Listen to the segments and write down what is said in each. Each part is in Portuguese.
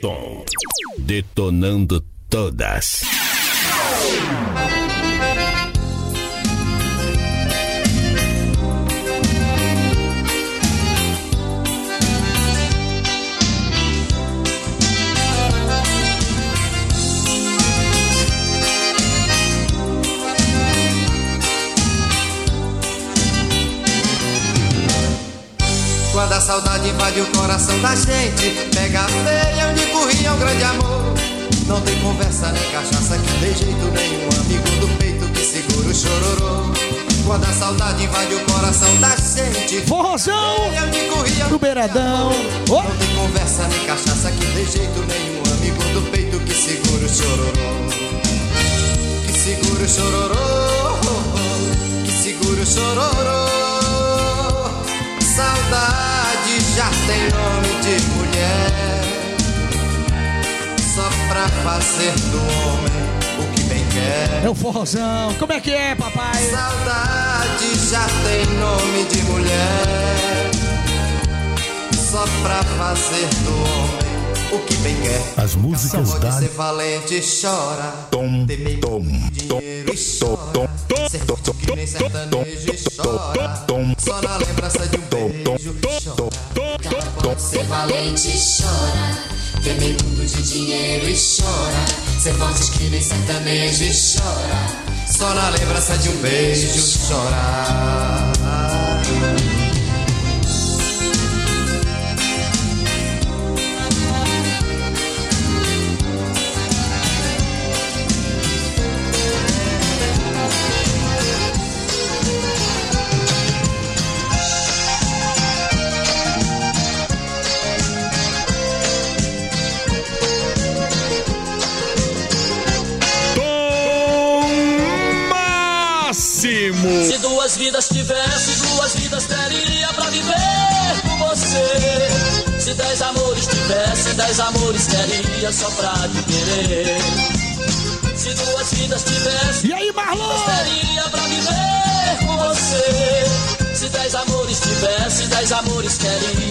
Tom. Detonando todas. Quando a saudade invade o coração da gente. Pega a feia onde corria um grande amor. Não tem conversa nem cachaça que dê jeito nenhum. Amigo do peito que segura o chororô. Quando a saudade invade o coração da gente. Forrozão! onde corria do Beiradão oh. Não tem conversa nem cachaça que dê jeito nenhum. Amigo do peito que segura o chororô. Que segura o chororô. Que segura o chororô. Saudade já tem nome de mulher. Só pra fazer do homem o que bem quer. É o forrozão, como é que é papai? Saudade já tem nome de mulher. Só pra fazer do homem o que bem quer. As músicas da... ser valente chora. Tom, tom, tom, tom, tom, Ser que nem sertanejo chora. Só na lembrança de um beijo chora Ser valente chora Temer mundo de dinheiro e chora. Ser forte que nem sertanejo e chora. Só na lembrança de um beijo chora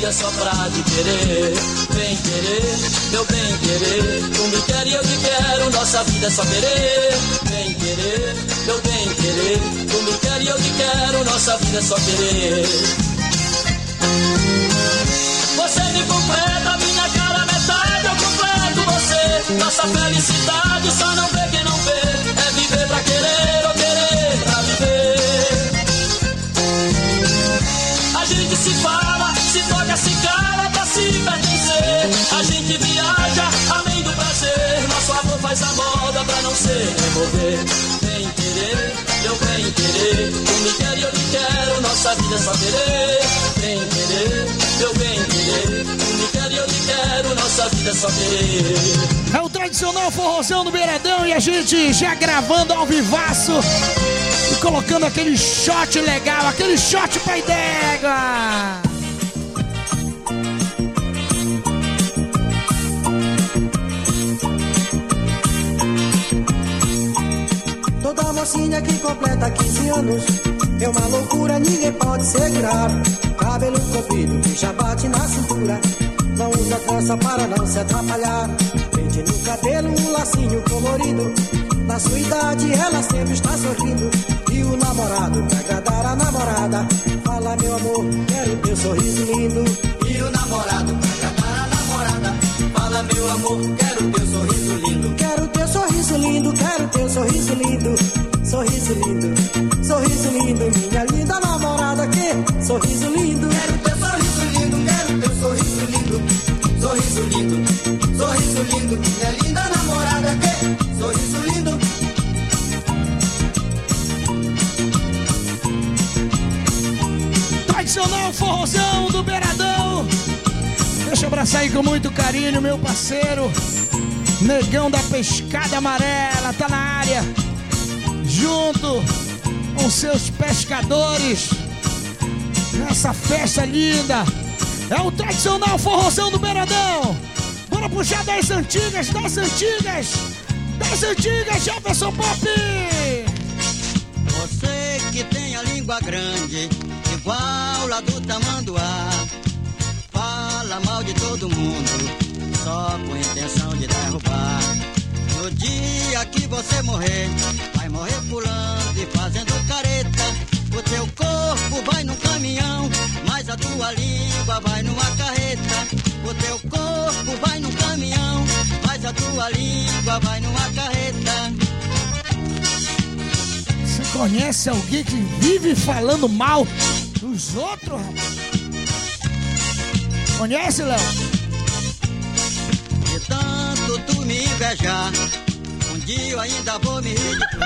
queria só pra te querer. Bem querer, meu bem querer. Tu me quer e eu te quero, nossa vida é só querer. Bem querer, meu bem querer. Tu me quer e eu te quero, nossa vida é só querer. Você me completa, minha cara metade, eu completo você. Nossa felicidade só não vê quem não vê. É viver pra querer ou querer pra viver. A gente se fala, se toca, pra se remover. Bem querer, meu bem querer. Tu me quer e eu quero, nossa vida é só querer. Bem querer, meu bem querer. Tu me quer e eu quero, nossa vida é só querer. É o tradicional forrozão do Beiradão e a gente já gravando ao vivaço e colocando aquele shot legal, aquele shot pai d'égua. Mocinha que completa 15 anos é uma loucura, ninguém pode segurar. Cabelo comprido que já bate na cintura. Não usa trança para não se atrapalhar. Prende no cabelo um lacinho colorido. Na sua idade ela sempre está sorrindo. E o namorado, pra agradar a namorada, fala meu amor, quero teu sorriso lindo. E o namorado, pra agradar a namorada, fala meu amor, quero teu sorriso lindo, quero teu sorriso lindo. Sorriso lindo, sorriso lindo, minha linda namorada, que sorriso lindo. Quero teu sorriso lindo, quero teu sorriso lindo. Sorriso lindo, sorriso lindo, minha linda namorada, que sorriso lindo. Tradicional forrozão do Beiradão. Deixa eu abraçar aí com muito carinho, meu parceiro. Negão da Pescada Amarela, tá na área. Junto com seus pescadores. Nessa festa linda. É o tradicional forrozão do Beiradão. Bora puxar das antigas, das antigas. Das antigas, Jefferson Pop. Você que tem a língua grande, igual a do tamanduá. Fala mal de todo mundo, só com intenção de derrubar. No dia que você morrer, vai morrer pulando e fazendo careta. O teu corpo vai num caminhão, mas a tua língua vai numa carreta. O teu corpo vai num caminhão, mas a tua língua vai numa carreta. Você conhece alguém que vive falando mal dos outros, rapaz? Conhece, Léo? De um dia eu ainda vou me rir de tu.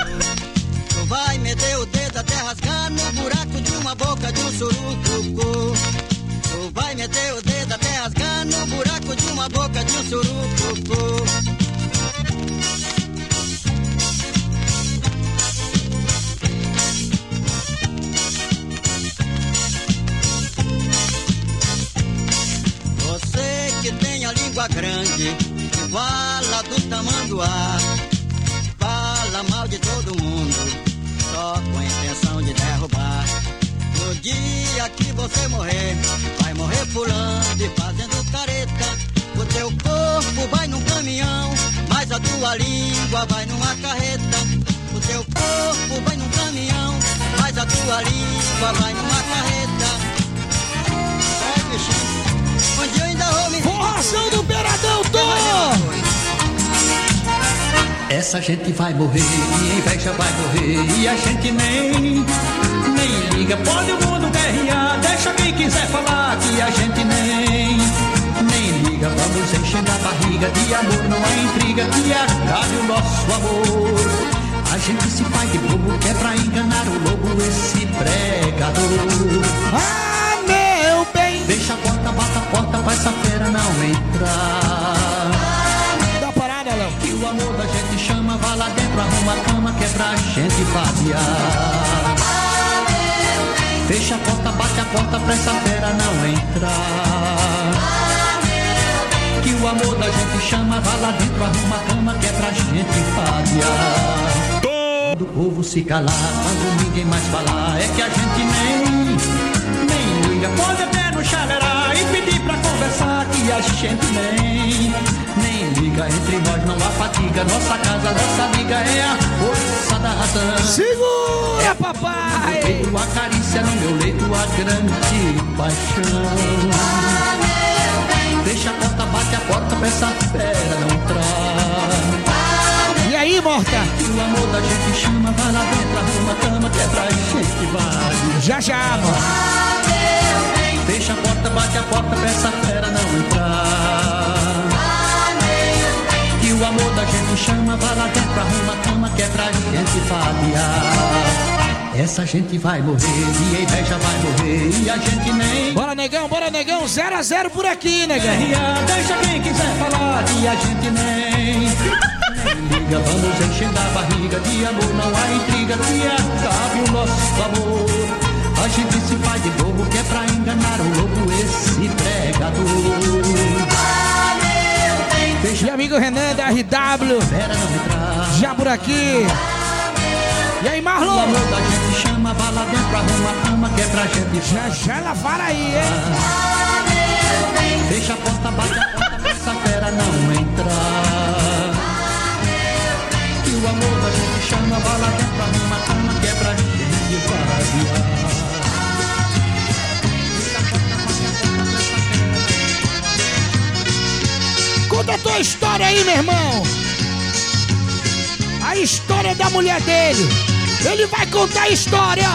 Tu vai meter o dedo até rasgar no buraco de uma boca de um surucucu. Tu vai meter o dedo até rasgar no buraco de uma boca de um surucucu. Grande, igual a do tamanduá, fala mal de todo mundo, só com a intenção de derrubar. No dia que você morrer, vai morrer pulando e fazendo careta. O teu corpo vai num caminhão, mas a tua língua vai numa carreta. O teu corpo vai num caminhão, mas a tua língua vai numa carreta. É, bichinho, onde eu ainda vou me Forração do Beiradão, Essa gente vai morrer, e inveja vai morrer, e a gente nem, nem liga. Pode o mundo guerrear, deixa quem quiser falar, que a gente nem, nem liga. Vamos enchendo a barriga de amor, não há intriga, que acabe o nosso amor. A gente se faz de bobo, que é pra enganar o lobo, esse pregador. Ah, meu bem! Deixa a porta, bata a porta pra essa fera não entrar. Que o amor da gente chama, vá lá dentro, arruma a cama que é pra gente vaziar. Fecha a porta, bate a porta pra essa fera não entrar. Que o amor da gente chama, vá lá dentro, arruma a cama que é pra gente vaziar. Quando o povo se calar, quando ninguém mais falar, é que a gente nem, nem liga. Pode até no chalerar e pedir pra conversar, que a gente nem, liga. Entre nós não há fatiga, nossa casa, nossa amiga é a força da razão. Segura, papai! Feito a carícia no meu leito, a grande paixão. Deixa a porta, bate a porta pra essa fera não entrar. E aí, morta? O amor da gente chama, vai lá dentro, arruma a cama que é pra gente vai. Já já, morta. Deixa a porta, bate a porta pra essa fera não entrar. O amor da gente chama, vai lá dentro, arruma a cama que é pra gente fadiar. Essa gente vai morrer, e a inveja vai morrer, e a gente nem. Bora, negão, bora, negão. 0 a 0 por aqui, negão. Deixa quem quiser falar, que a gente nem. liga, vamos enchendo a barriga de amor, não há intriga, que acabe o nosso amor. A gente se faz de bobo que é pra enganar o lobo, esse pregador. E amigo Renan da RW, já por aqui. E aí, Marlon? a é Já já ela para aí, hein? Deixa a porta, bate a porta pra essa fera não entrar. Que o amor da gente chama, vá lá dentro, arruma a cama que é pra gente. Conta a tua história aí, meu irmão. A história da mulher dele. Ele vai contar a história.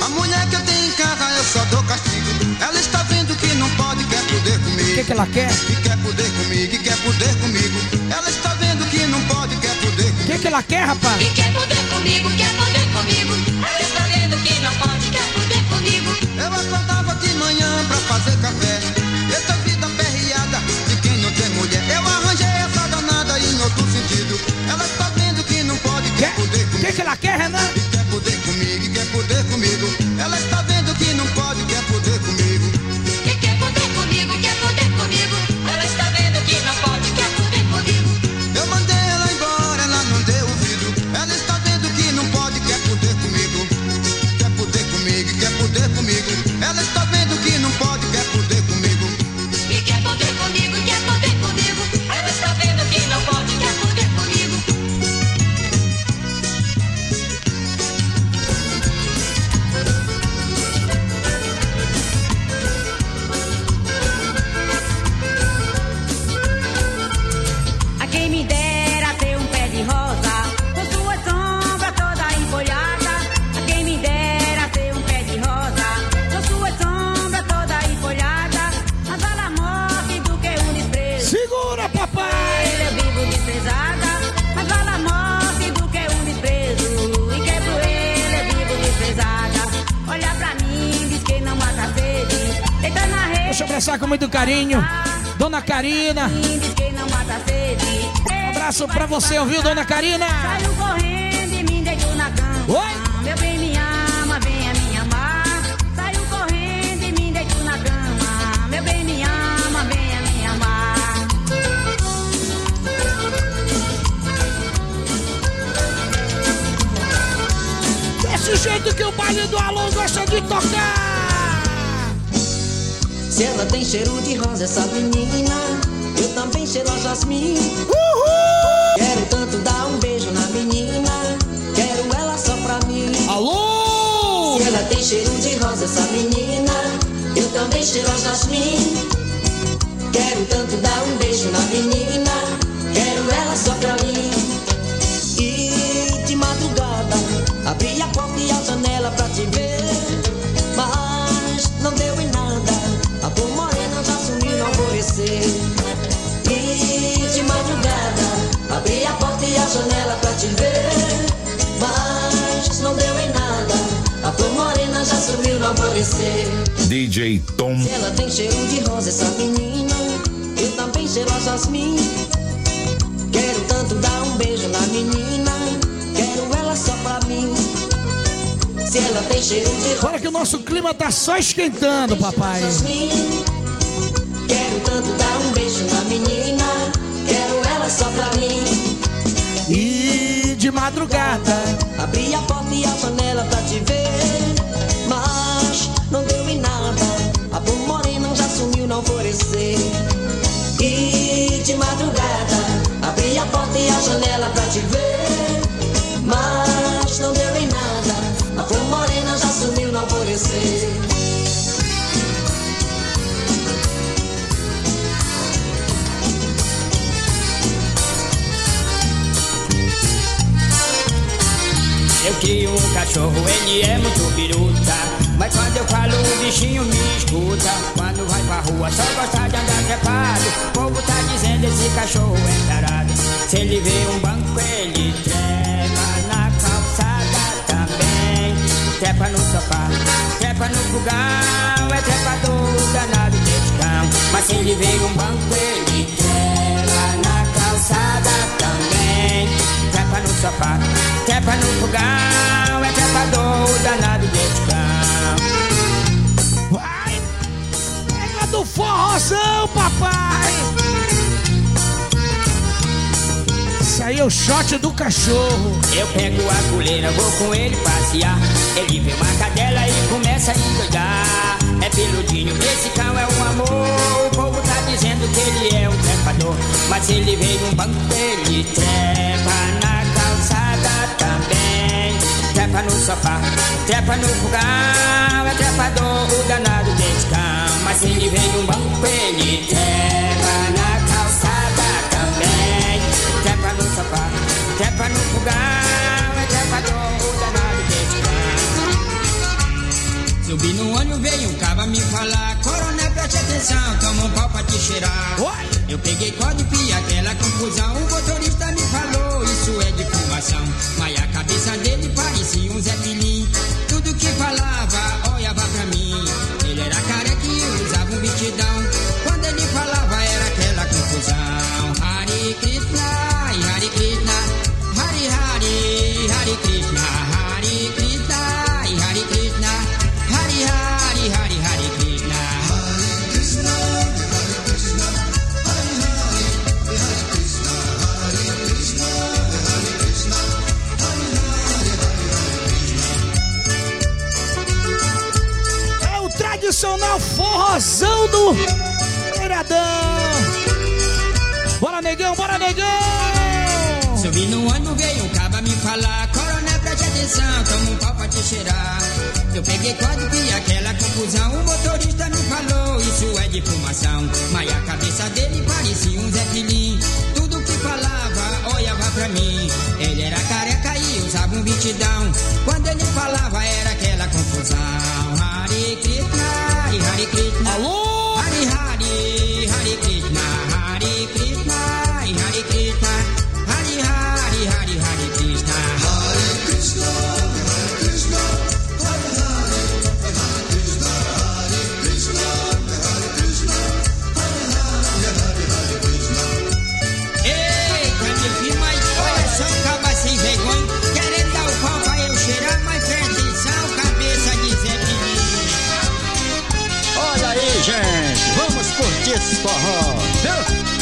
A mulher que eu tenho em casa eu só dou castigo. Ela está vendo que não pode, quer poder O que, comigo. que ela quer? Que quer poder comigo, que quer poder comigo. Ela está vendo que não pode, quer poder O comigo. que, que ela quer, rapaz? E quer poder comigo, quer poder comigo. Ela está vendo que não pode, quer poder comigo. Eu acordava de manhã pra fazer café. Quer O que, que ela quer, Renan? Você, ouviu, Dona Karina? Saiu correndo e me deitou na cama. Oi? Meu bem me ama, venha me amar. Saiu correndo e me deitou na cama. Meu bem me ama, venha me amar. Desse jeito que o baile do Alô gosta de tocar. Se ela tem cheiro de rosa, essa menina, eu também cheiro a jasmim. Cheiro de rosa, essa menina, eu também cheiro a jasmim. Quero tanto dar um beijo na menina, quero ela só pra mim. E de madrugada, abri a porta e a janela pra te ver. Mas não deu em nada, a cor morena já sumiu no alvorecer. E de madrugada, abri a porta e a janela pra te ver. Já sumiu no alvorecer. DJ Tom. Se ela tem cheiro de rosa, essa menina, eu também cheiro a jasmim. Quero tanto dar um beijo na menina, quero ela só pra mim. Se ela tem cheiro de rosa, Olha que o nosso clima tá só esquentando, papai. Quero tanto dar um beijo na menina, quero ela só pra mim. E de madrugada, Abri a porta e a janela pra te ver, não deu em nada. A morena já sumiu no alvorecer. E de madrugada, abri a porta e a janela pra te ver, mas não deu em nada. A morena já sumiu no alvorecer. Eu crio um cachorro, ele é muito biruta. Mas quando eu falo, o bichinho me escuta. Quando vai pra rua, só gosta de andar trepado. O povo tá dizendo esse cachorro é tarado. Se ele vê um banco, ele trepa na calçada também. Trepa no sofá, trepa no fogão. É trepador danado desse cão. Mas se ele vê um banco, ele trepa na calçada também. Trepa no sofá, trepa no fogão. É trepador danado desse cão. Forrozão, papai! Isso aí é o shot do cachorro. Eu pego a coleira, vou com ele passear. Ele vê uma cadela e começa a endoidar. É peludinho, esse cão é um amor. O povo tá dizendo que ele é um trepador. Mas ele vem num banco, ele trepa na calçada também. Trepa no sofá, trepa no fogão. É trepador, o danado desse cão. Mas ele vem num banco, ele trepa na calçada também. Trepa no sofá, trepa no fogão. É trepador, o danado desse cão. Subi no ônibus, veio um caba me falar Coronel, preste atenção, toma um pau pra te cheirar Oi! Eu peguei código e aquela confusão O motorista me falou, isso é de fumação Mas a cabeça dele parecia um Zé Pilim Tudo que falava, olhava pra mim negão, bora negão! Subi no ano, veio o caba me falar. Coronel, preste atenção, toma um pau pra te cheirar. Eu peguei código e aquela confusão. O motorista me falou, isso é de fumação. Mas a cabeça dele parecia um Zé Filim. Tudo que falava, olhava pra mim. Ele era careca e usava um bitidão. Quando ele falava, era aquela confusão. Hare Krishna, Hare Krishna. Alô! Forró?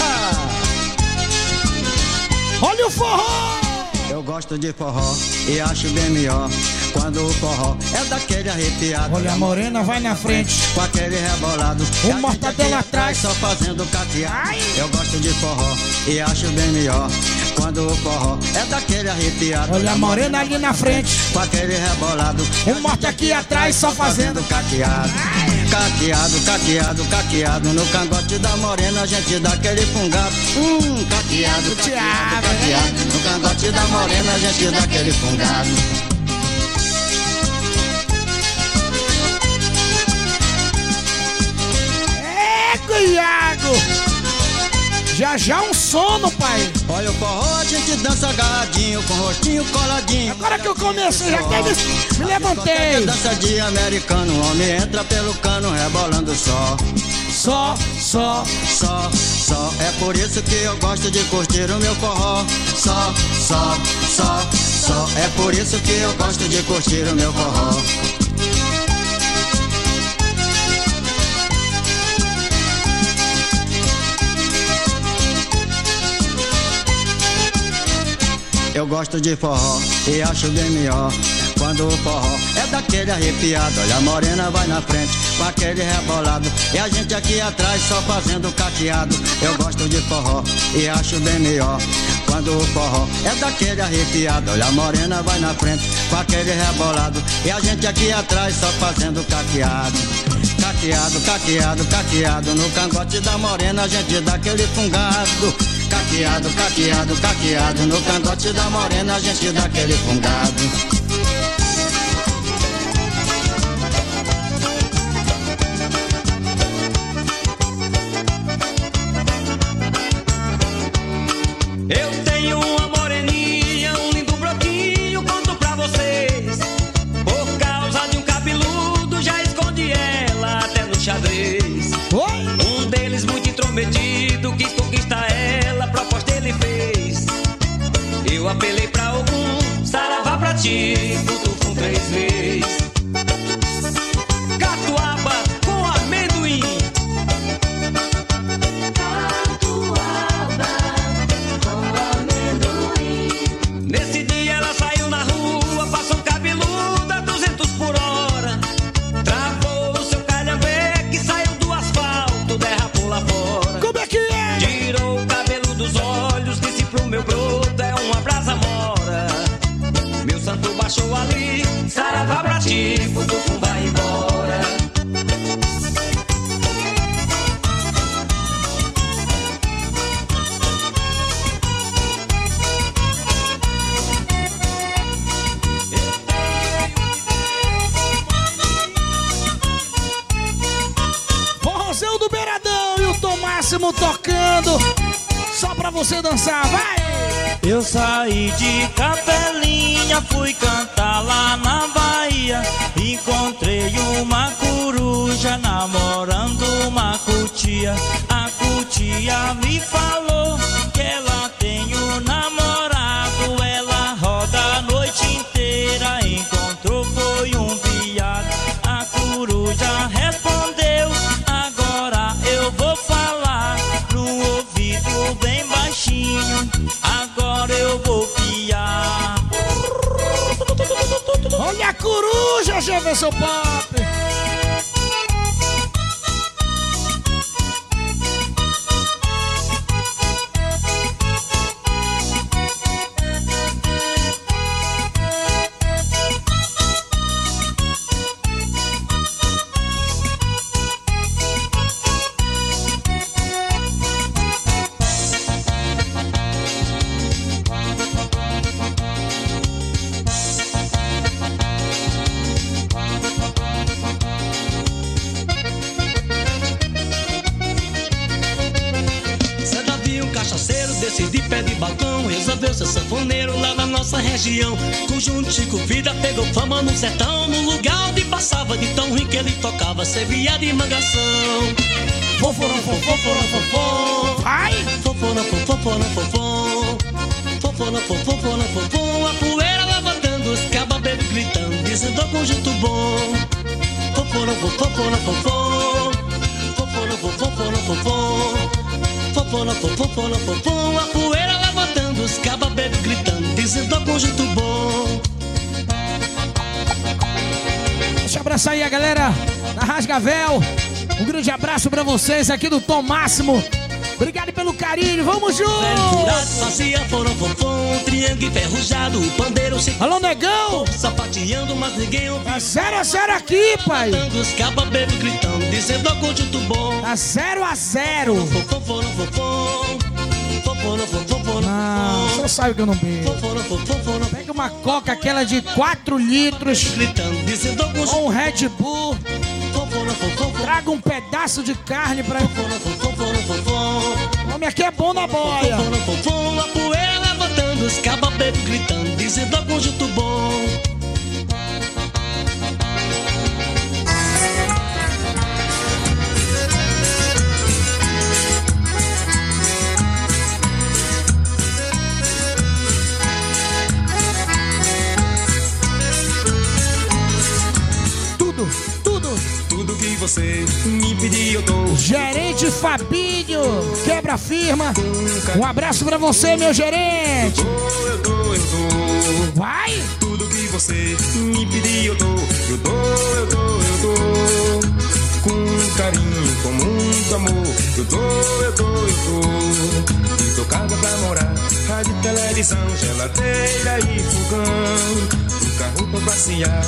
Ah, Olha o forró! eu gosto de forró e acho bem melhor quando o forró é daquele arrepiado. Olha a morena, vai na frente. Com aquele rebolado. O mortadela atrás. Só fazendo cateado. Eu gosto de forró e acho bem melhor quando o forró é daquele arrepiado. Olha a morena ali na frente. Com aquele rebolado. O morto aqui atrás só fazendo. cateado. Cateado, cateado, cateado. No cangote da morena a gente dá aquele fungado. Hum, cateado, cateado, cateado. No cangote da morena a gente dá aquele fungado. É, Iago! Já já um sono, pai. Olha o forró, a gente dança agarradinho, com rostinho coladinho. Agora que eu comecei, já até me, me levantei. Dança de americano, homem entra pelo cano, rebolando só. Só, só, só, só. É por isso que eu gosto de curtir o meu forró. Só, só, só, só. É por isso que eu gosto de curtir o meu forró. Eu gosto de forró e acho bem melhor quando o forró é daquele arrepiado. Olha, a morena vai na frente com aquele rebolado e a gente aqui atrás só fazendo caqueado. Eu gosto de forró e acho bem melhor quando o forró é daquele arrepiado. Olha, a morena vai na frente com aquele rebolado e a gente aqui atrás só fazendo caqueado. Caqueado, caqueado, caqueado. No cangote da morena a gente dá aquele fungado. Caqueado, caqueado, caqueado. No cangote da morena a gente dá aquele fungado. Jefferson Pop! Ele tocava, servia de mangação. Foforão, foforão, fofó. Vai! Foforão, foforão, fofó. Foforão, foforão, fofó. A poeira levantando, os cababeiros gritando, dizendo ao conjunto bom. Foforão, foforão, fofó. Foforão, foforão, fofó. Foforão, foforão, fofó. A poeira levantando, os cababeiros gritando, dizendo ao conjunto bom. Deixa eu abraçar aí a galera da Rasgavel. Um grande abraço pra vocês aqui do Tom Máximo. Obrigado pelo carinho, vamos juntos! Alô, negão! sapateando, mas ninguém ouviu. Tá 0 a 0 aqui, pai! Os cababeiros gritando, dizendo ao conjunto bom. Tá 0 a 0 Foforão, fofão, foforão, foforão, Não, fofão. só sabe que eu não bebo. Pega uma coca, aquela de 4 litros, gritando, dizendo ao conjunto ou um Red Bull, traga um pedaço de carne pra. O homem aqui é bom na boia. A poeira levantando, os cababeiros gritando, dizendo ao conjunto bom. Tudo, tudo. Que você me pedir eu dou. Gerente Fabinho, quebra firma. Um abraço pra você, meu gerente. Dou, eu dou, eu dou. Vai! Tudo que você me pedir eu dou. Eu dou, eu dou, eu dou. Com carinho, com muito amor. Eu dou, eu dou, eu dou. E dou casa pra morar. Rádio, televisão, geladeira e fogão. Um carro pra passear.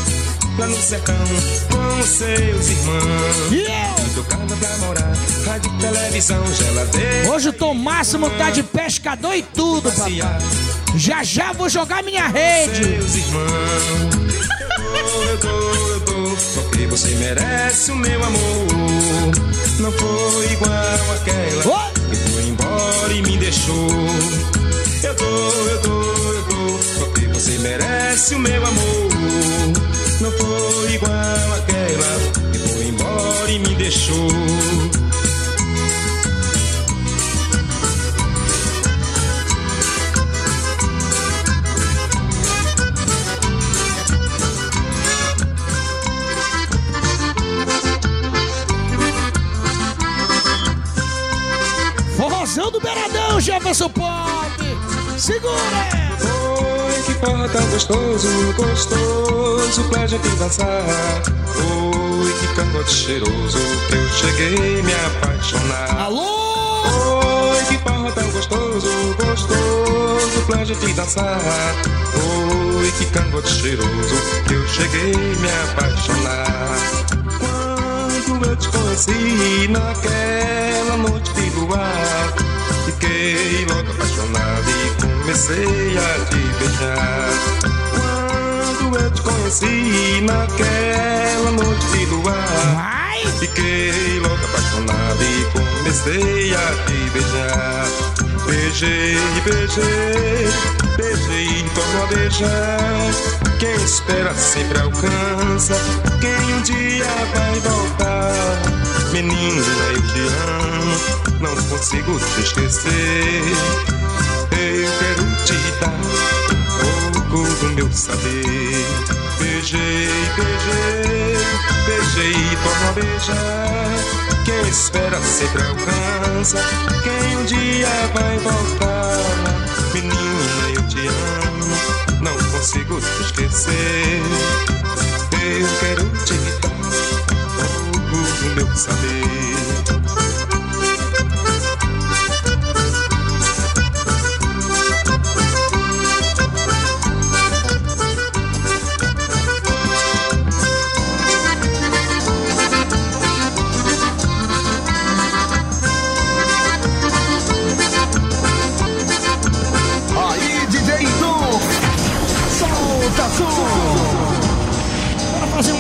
Lá no sertão, com os seus irmãos. Dou casa pra morar. Rádio, televisão, geladeira. Hoje o Tom Máximo tá de pescador e tudo, papai. Já já vou jogar minha rede. seus irmãos. Eu dou, eu dou, eu dou, porque você merece o meu amor. Não foi igual aquela que foi embora e me deixou. Eu dou, eu dou, eu dou, porque você merece o meu amor. Não foi igual aquela que foi embora e me deixou. Forrozão do Beiradão, Jefferson Pop. Segura! Porra tão gostoso, gostoso pra gente dançar. Oi, que cangote cheiroso, que eu cheguei me apaixonar. Alô? Oi, que porra tão gostoso, gostoso pra gente dançar. Oi, que cangote cheiroso, que eu cheguei me apaixonar. Quando eu te conheci naquela noite de luar, fiquei logo apaixonado e comecei a te beijar. Quando eu te conheci naquela noite de luar, fiquei logo apaixonado e comecei a te beijar. Beijei, beijei, beijei e torno a beijar. Quem espera sempre alcança, quem um dia vai voltar. Menina, eu te amo, não consigo te esquecer. Eu quero te dar um pouco do meu saber. Beijei, beijei, beijei e torno a beijar. Quem espera sempre alcança, quem um dia vai voltar. Menina, eu te amo, não consigo te esquecer. Eu quero te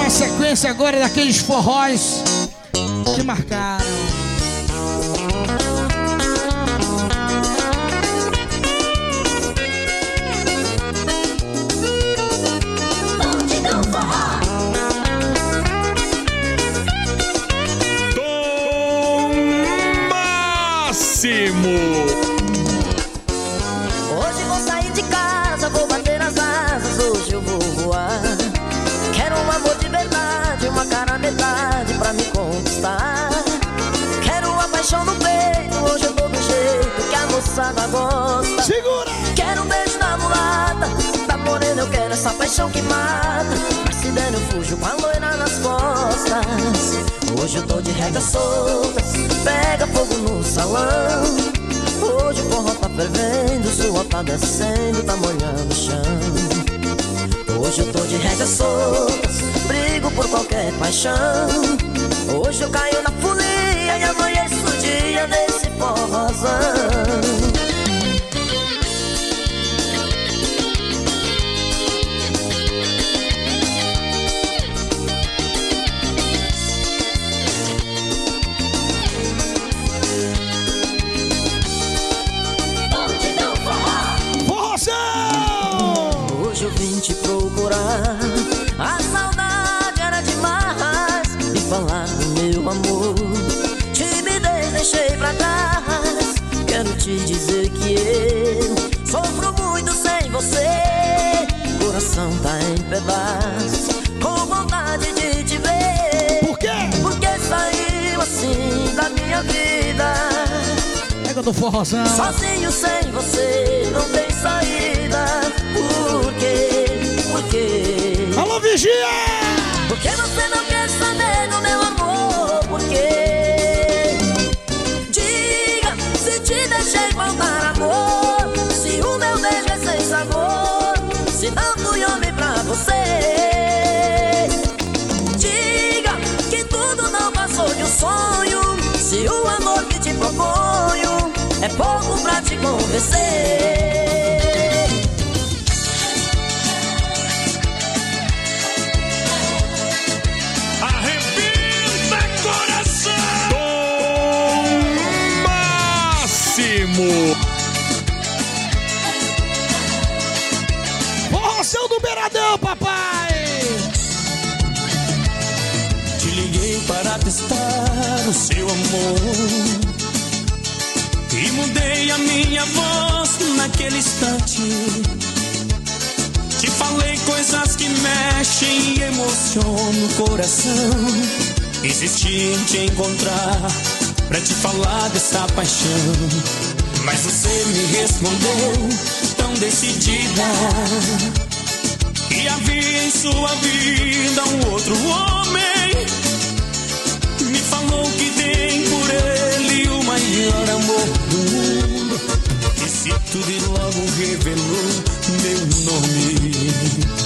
uma sequência agora daqueles forróis que marcaram. Segura! Quero um beijo da mulata, da morena eu quero essa paixão que mata. Mas se der eu fujo com a loira nas costas. Hoje eu tô de regras soltas, pega fogo no salão. Hoje o forró tá fervendo, suor tá descendo, tá molhando o chão. Hoje eu tô de regras soltas, brigo por qualquer paixão. Hoje eu caio na folia e amanheço o dia forrozão. Forrozão! Com vontade de te ver. Por quê? Porque saiu assim da minha vida. Pega do forrozão. Sozinho sem você não tem saída. Por quê? Por quê? Alô, vigia! Por que você não quer saber do meu amor? Por quê? Diga se te deixei faltar amor. Convencer. Arrebenta coração! Tom Máximo! Forrozão do Beiradão, papai! Te liguei para testar o seu amor. Mudei a minha voz naquele instante. Te falei coisas que mexem e emocionam o coração. Insisti em te encontrar pra te falar dessa paixão. Mas você me respondeu tão decidida que havia em sua vida um outro homem. Me falou que tem por ele maior amor do mundo. Disse tudo e logo revelou meu nome.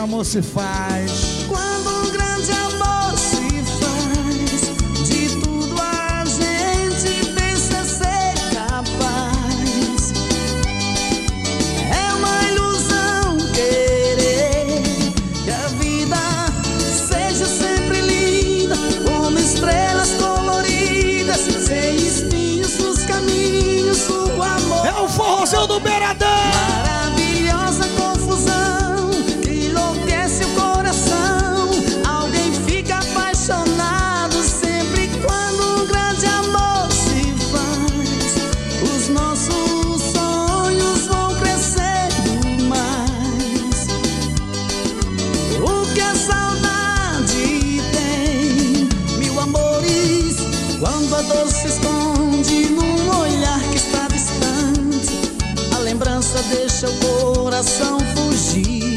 Amor se faz. Quando um grande amor se faz, de tudo a gente pensa ser capaz. É uma ilusão querer que a vida seja sempre linda, como estrelas coloridas, sem espinhos nos caminhos, o amor. É o forrozão do Beiradão! Coração fugir.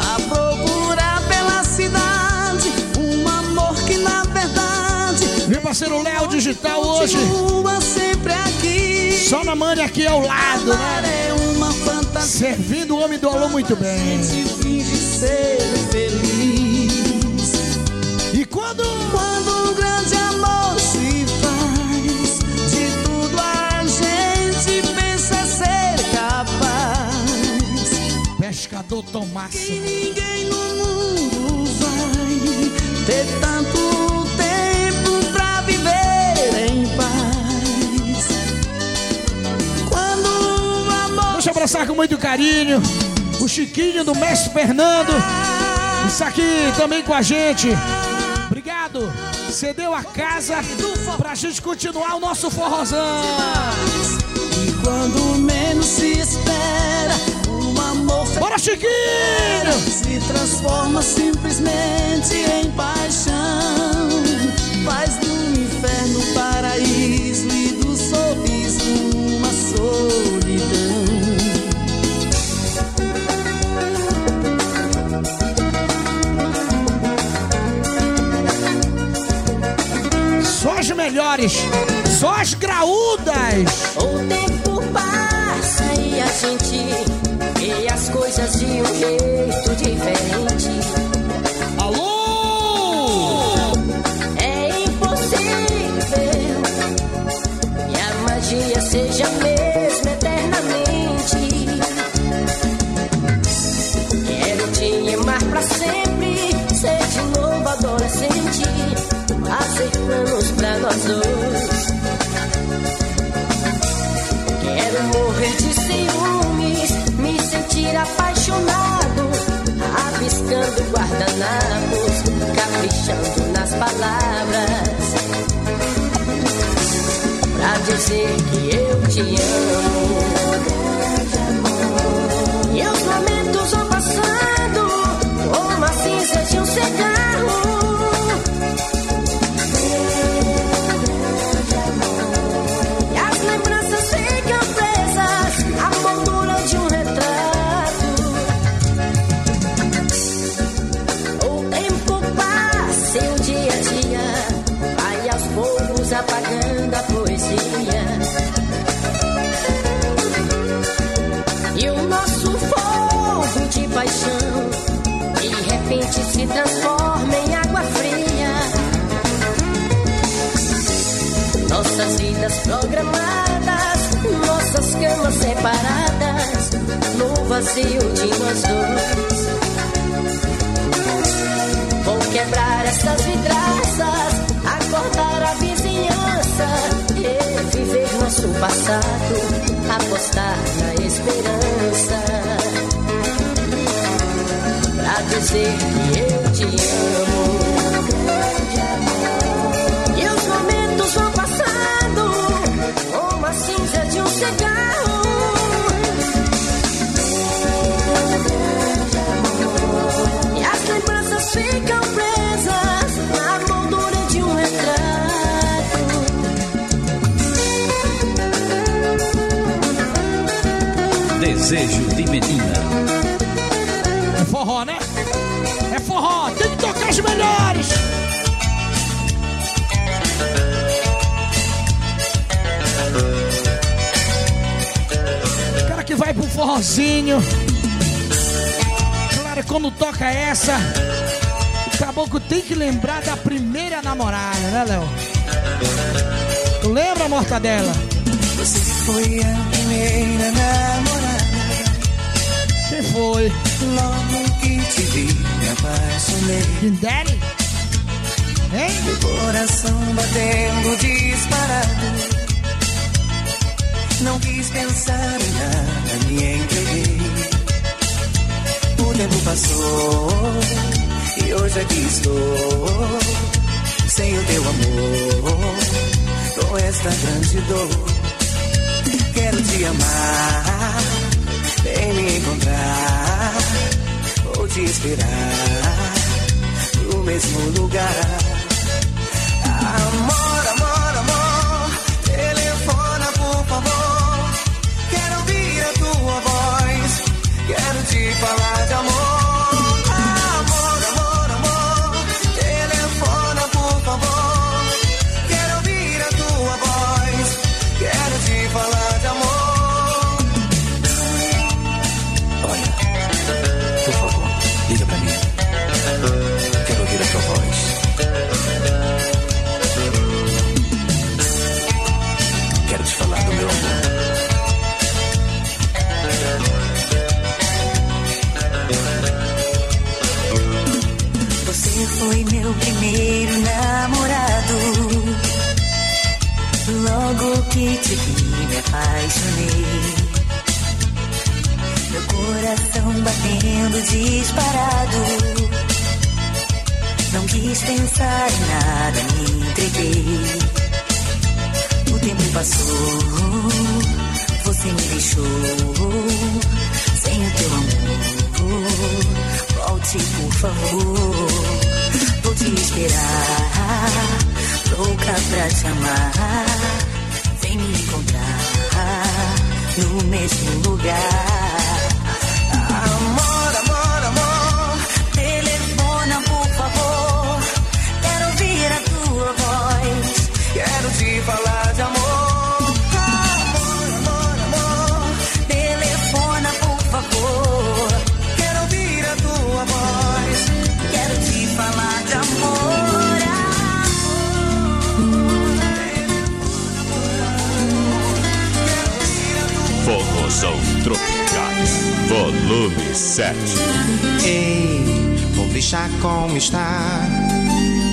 A procurar pela cidade um amor que na verdade. Meu parceiro Léo Digital hoje. Sempre aqui. Só na mãe aqui ao lado, né? é. Servindo o homem do alô muito bem. gente finge ser feliz. E quando. Quando um grande amor se Pescador. Que ninguém no mundo vai ter tanto tempo pra viver em paz. Quando o amor Deixa eu abraçar com muito carinho o Chiquinho do Mestre Fernando. Isso aqui também com a gente. Obrigado. Cedeu a casa pra gente continuar o nosso forrozão. E quando menos se espera, Bora, Chiquinho! se transforma simplesmente em paixão. Faz do inferno paraíso e do sorriso uma solidão. Só as melhores, só as graúdas. De um jeito diferente. Caprichando nas palavras, pra dizer que eu te amo. Programadas, nossas camas separadas, no vazio de nós dois. Vou quebrar essas vidraças, acordar a vizinhança, reviver nosso passado, apostar na esperança. Pra dizer que eu te amo. Desejo de menina. É forró, né? É forró, tem que tocar as melhores. O cara que vai pro forrozinho. Cara, quando toca essa, caboclo tem que lembrar da primeira namorada, né, Léo? Tu lembra, Mortadela? Você foi a primeira namorada. Quem foi? Logo que te vi, me apaixonei. Hein? Meu coração batendo disparado. Não quis pensar em nada, me entreguei. O tempo passou e hoje aqui estou. Sem o teu amor, com esta grande dor. Quero te amar, vem me encontrar. Vou te esperar no mesmo lugar. Amor, amor, amor, telefona por favor. Quero ouvir a tua voz, quero te falar de amor. Logo que me apaixonei. Meu coração batendo disparado. Não quis pensar em nada, me entreguei. O tempo passou, você me deixou sem o teu amor. Volte, por favor, vou te esperar, louca pra te amar. No mesmo lugar. Amor, Tropical, volume 7. Ei, vou deixar como está.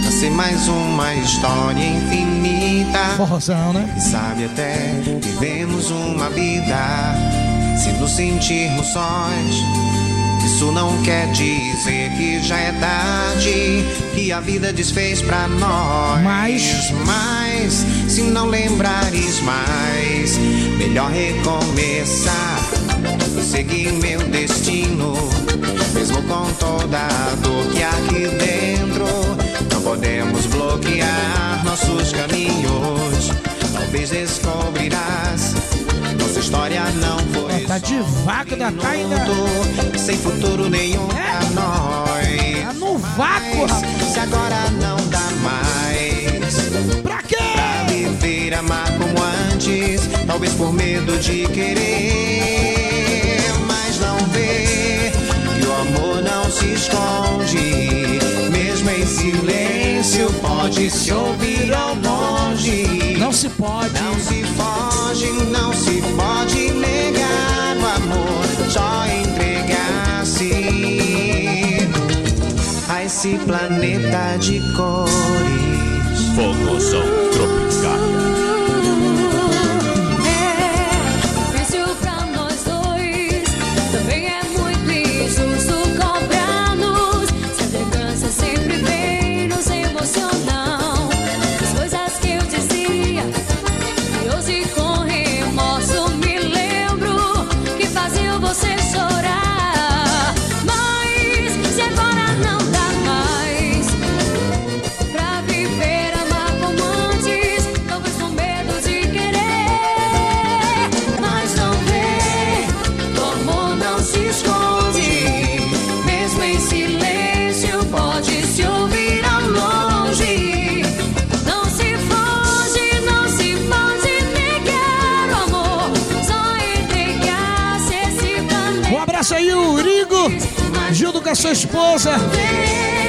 Vai ser mais uma história infinita. Forrozão, né? E sabe até vivemos uma vida se nos sentirmos sós. Isso não quer dizer que já é tarde, que a vida desfez pra nós. Mas, mas se não lembrares mais, melhor recomeçar. Seguir meu destino, mesmo com toda a dor que há aqui dentro. Não podemos bloquear nossos caminhos. Talvez descobrirás. Nossa história não foi Tá de vaca da Taina. sem futuro nenhum pra nós. Tá no vácuo, rapaz. Se agora não dá mais. Pra quê? Pra viver, amar como antes. Talvez por medo de querer. Vê que o amor não se esconde. Mesmo em silêncio, pode se ouvir ao longe. Não se pode. Não se foge, não se pode negar o amor. Só entregar-se a esse planeta de cores. Forrozão Tropical. Sua esposa.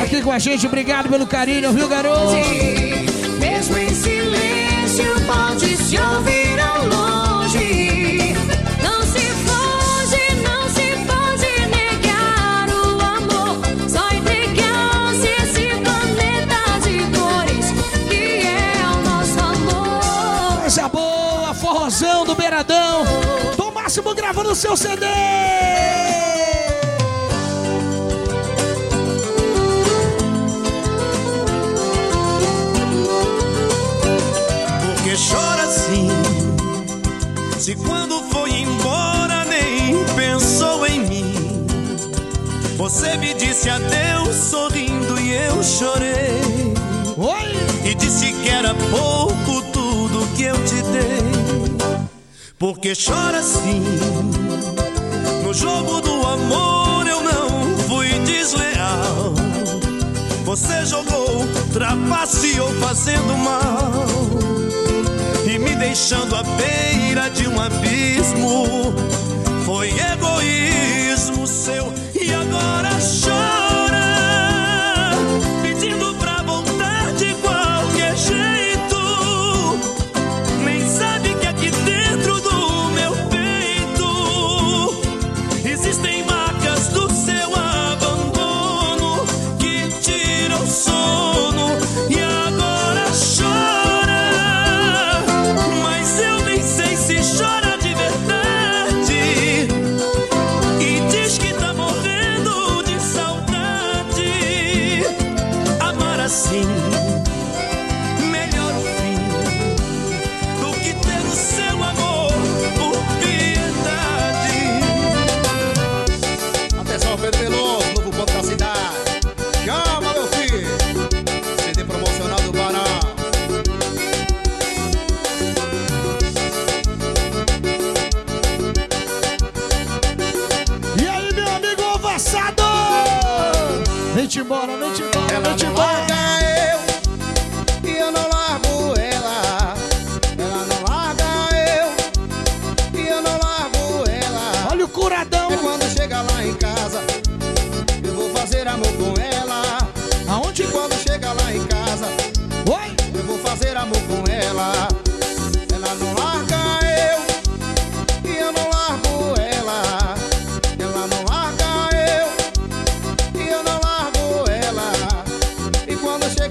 Aqui com a gente, obrigado pelo carinho, viu, garoto? Mesmo em silêncio, pode se ouvir ao longe. Não se foge, não se pode negar o amor. Só entregar-se esse planeta de cores que é o nosso amor. Coisa boa, forrozão do Beiradão. Tom Máximo gravando o seu CD. Você me disse adeus sorrindo e eu chorei. Oi? E disse que era pouco tudo que eu te dei. Por que chora assim? No jogo do amor eu não fui desleal. Você jogou, trapaceou fazendo mal e me deixando à beira de um abismo.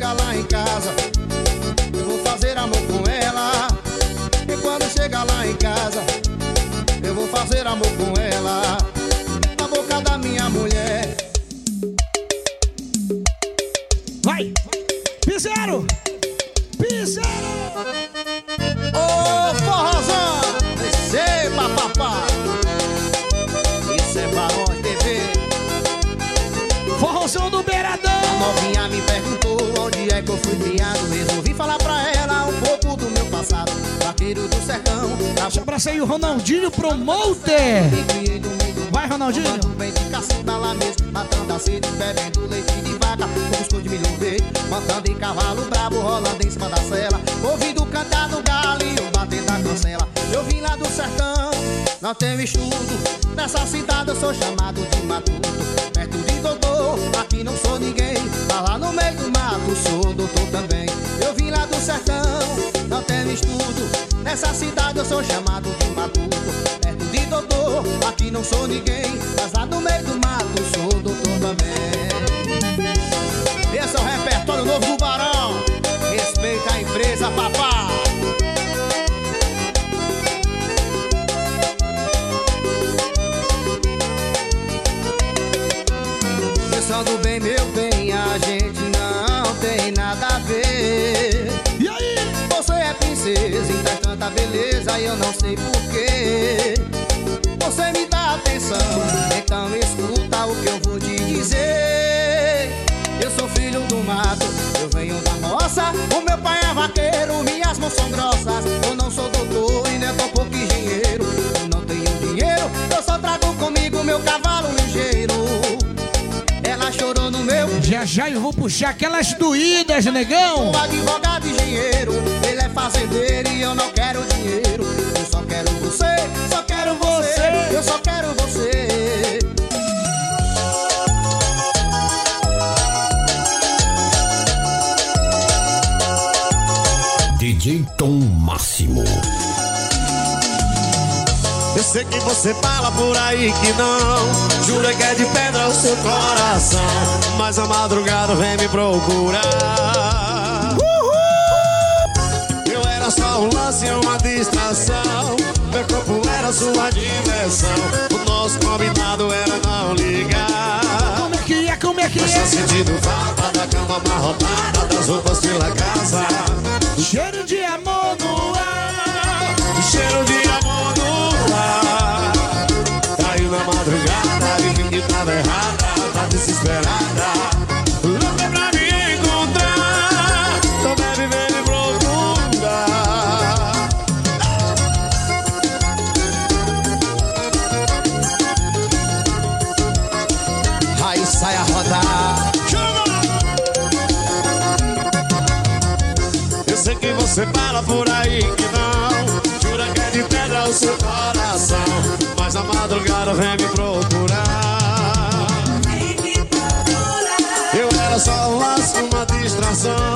Quando chega lá em casa, eu vou fazer amor com ela. E quando chega lá em casa, eu vou fazer amor com ela. Na boca da minha mulher. Vai! Piseiro! Piseiro! Ô forrozão, receba papá. Isso é Barões TV. Forrozão do Beiradão! A novinha me perguntou é que eu fui criado. Resolvi falar pra ela um pouco do meu passado. Vaqueiro do sertão. Deixa eu abraçar aí o Ronaldinho Promoter! Vai, Ronaldinho! Vem de caceta lá mesmo, matando a sede, bebendo leite de vaca, com biscoito de milhão verde, montando em cavalo brabo, rolando em cima da cela, ouvindo cantar no galo e eu batendo a cancela. Eu vim lá do sertão, não tenho estudo, nessa cidade eu sou chamado de matuto, perto de doutor, aqui não sou ninguém, tá lá no meio do mato, sou doutor também. Eu vim lá do sertão, não tenho estudo, nessa cidade eu sou chamado de matuto, perto de doutor, aqui não sou ninguém, mas lá no meio do mato sou doutor também. Esse é o repertório novo do Barão, respeita a empresa, papá. Pensando bem, meu bem, a gente não tem nada a ver. E aí? Você é princesa e traz tanta beleza e eu não sei porquê. Já eu vou puxar aquelas doídas, negão. Sou advogado engenheiro, ele é fazendeiro e eu não quero dinheiro. Eu só quero você, só quero você, eu só quero você. DJ Tom Máximo. Eu sei que você fala por aí que não. Jura que é de pedra o seu coração. Mas a madrugada vem me procurar. Eu era só um lance, uma distração. Meu corpo era sua diversão. O nosso combinado era não ligar. Como é que é, como é que Mas tá é? sentindo falta da cama amarrotada Das roupas pela casa. Cheiro de amor no ar. Cheiro de amor no ar você fala por aí que não. Jura que é de pedra o seu coração. Mas na madrugada vem me procurar só um laço, uma distração.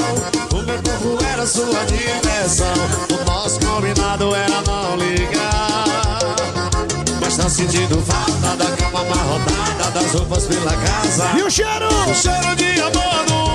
O meu corpo era sua diversão. O nosso combinado era não ligar. Mas tá sentindo falta da cama amarrotada Das roupas pela casa. E o cheiro? O cheiro de amor no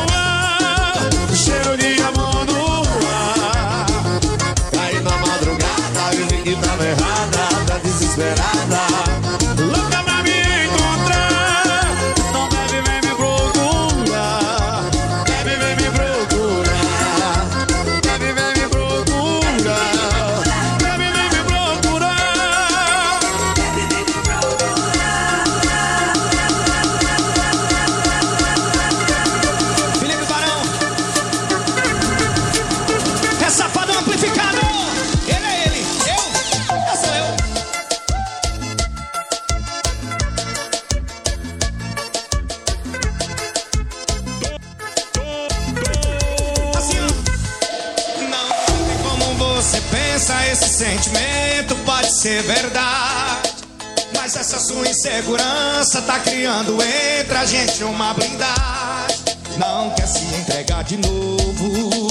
tá criando entre a gente uma blindagem. Não quer se entregar de novo.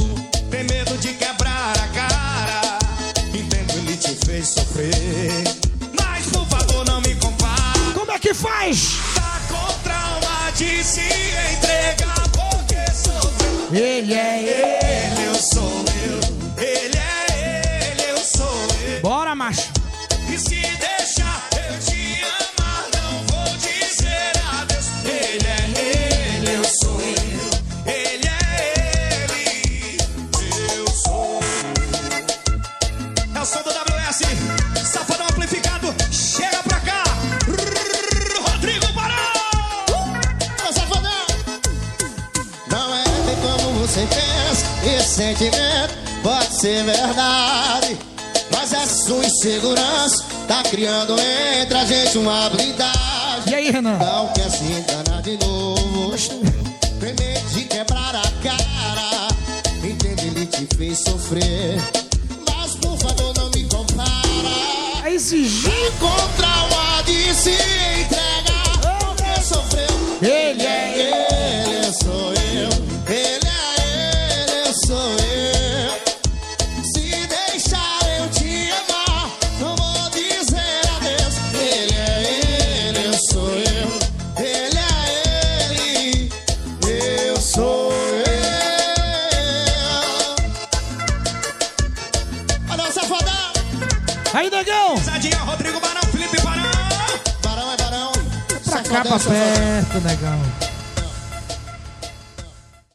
Tem medo de quebrar a cara. Entendo, ele te fez sofrer. Mas por favor, não me compare. Como é que faz? Tá com trauma de se entregar porque sofreu. Ele é ele, sentimento pode ser verdade. Mas a sua insegurança tá criando entre a gente uma blindagem. E aí, Renan? Não quer se enganar de novo. Tem medo de quebrar a cara. Entende, ele te fez sofrer. Mas por favor, não me compara. A exigir. Encontrar o de se entregar. Pra safadão. perto, negão.